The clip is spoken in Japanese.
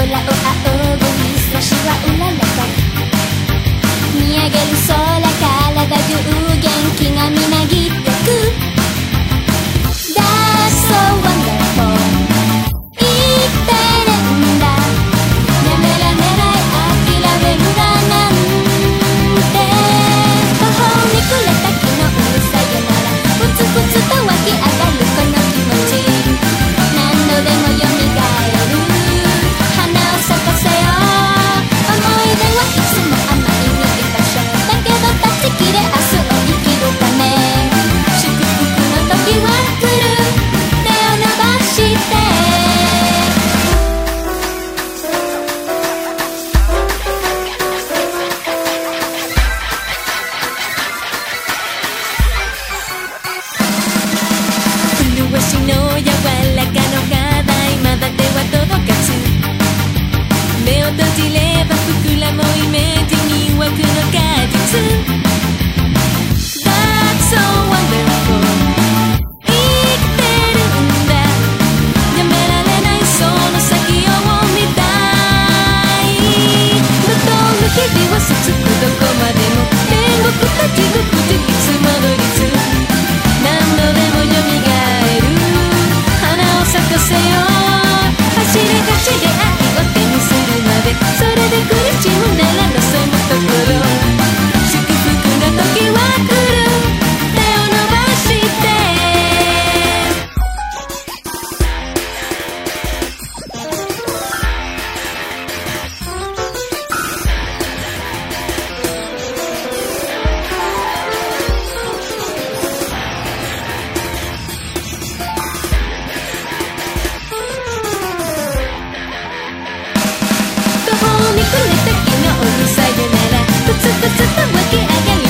空をしはうらかげる空からだぐうげんきがみなぎってく That's so ってるんだねめらねらい諦めるだなんて途方にくれた昨日にさよならふつふつと柔らかの肌まだ手は届かず。目を閉じれば膨らむイメージに湧くの果実。That's so wonderful 日々は続くどこまでもならプツコツと向き上げよ